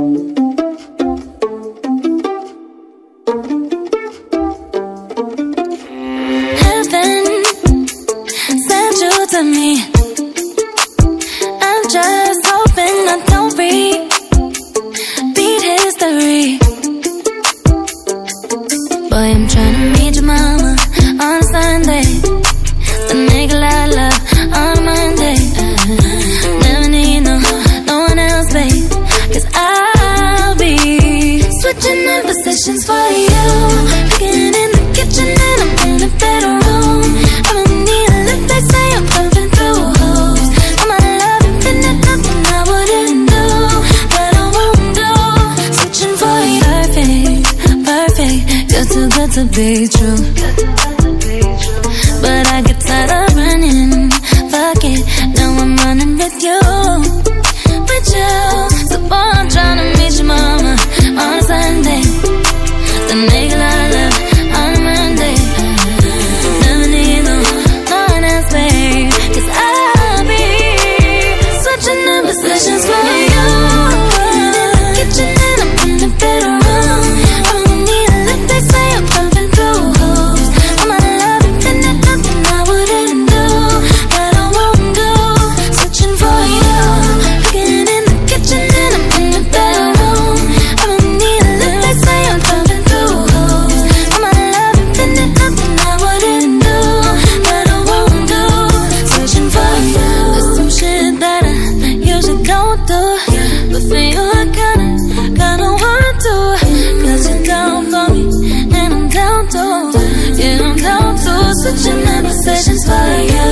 Heaven sent you to me. Switching in positions for you. Cooking in the kitchen and I'm in the bedroom. I'ma need a lift, they say I'm pumping through holes. For my love infinite, nothing I wouldn't do. But I won't do. Switching for you. Perfect, perfect. You're too good to be true. such an imposition's fire.